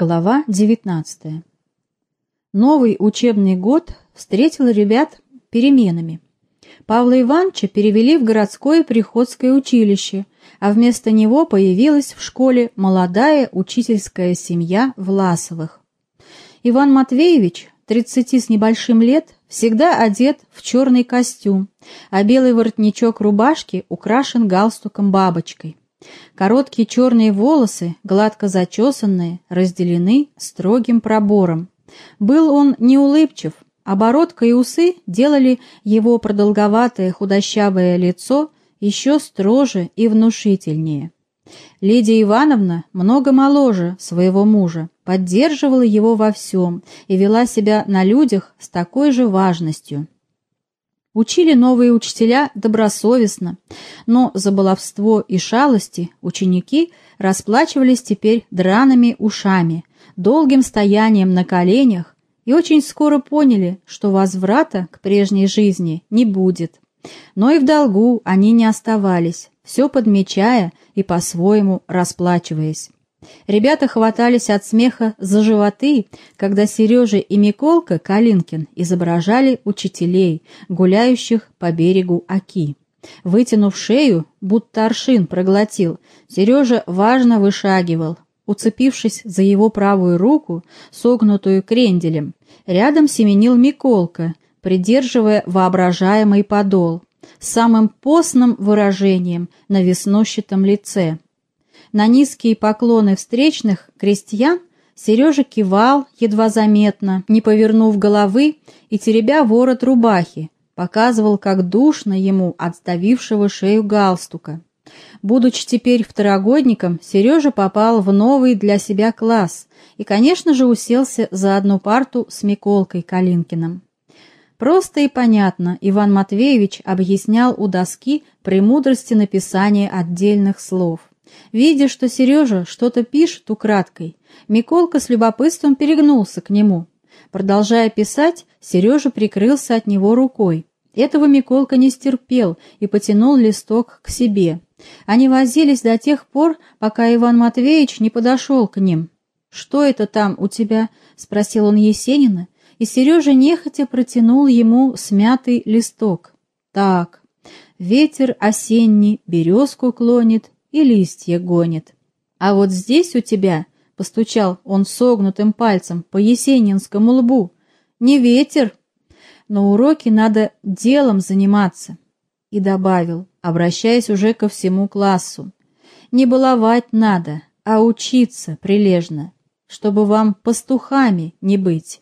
Глава 19. Новый учебный год встретил ребят переменами. Павла Ивановича перевели в городское приходское училище, а вместо него появилась в школе молодая учительская семья Власовых. Иван Матвеевич, 30 с небольшим лет, всегда одет в черный костюм, а белый воротничок рубашки украшен галстуком-бабочкой. Короткие черные волосы, гладко зачесанные, разделены строгим пробором. Был он неулыбчив, а бородка и усы делали его продолговатое худощавое лицо еще строже и внушительнее. Лидия Ивановна, много моложе своего мужа, поддерживала его во всем и вела себя на людях с такой же важностью. Учили новые учителя добросовестно, но за баловство и шалости ученики расплачивались теперь драными ушами, долгим стоянием на коленях и очень скоро поняли, что возврата к прежней жизни не будет. Но и в долгу они не оставались, все подмечая и по-своему расплачиваясь. Ребята хватались от смеха за животы, когда Сережа и Миколка Калинкин изображали учителей, гуляющих по берегу Оки. Вытянув шею, будто аршин проглотил, Сережа важно вышагивал, уцепившись за его правую руку, согнутую кренделем. Рядом семенил Миколка, придерживая воображаемый подол, с самым постным выражением на веснущатом лице. На низкие поклоны встречных крестьян Сережа кивал, едва заметно, не повернув головы и теребя ворот рубахи, показывал, как душно ему от сдавившего шею галстука. Будучи теперь второгодником, Сережа попал в новый для себя класс и, конечно же, уселся за одну парту с Миколкой Калинкиным. Просто и понятно Иван Матвеевич объяснял у доски премудрости написания отдельных слов. Видя, что Сережа что-то пишет украдкой, Миколка с любопытством перегнулся к нему. Продолжая писать, Сережа прикрылся от него рукой. Этого Миколка не стерпел и потянул листок к себе. Они возились до тех пор, пока Иван Матвеевич не подошел к ним. «Что это там у тебя?» — спросил он Есенина, и Сережа нехотя протянул ему смятый листок. «Так, ветер осенний березку клонит, и листья гонит. А вот здесь у тебя, — постучал он согнутым пальцем по есенинскому лбу, — не ветер. На уроке надо делом заниматься. И добавил, обращаясь уже ко всему классу, не баловать надо, а учиться прилежно, чтобы вам пастухами не быть.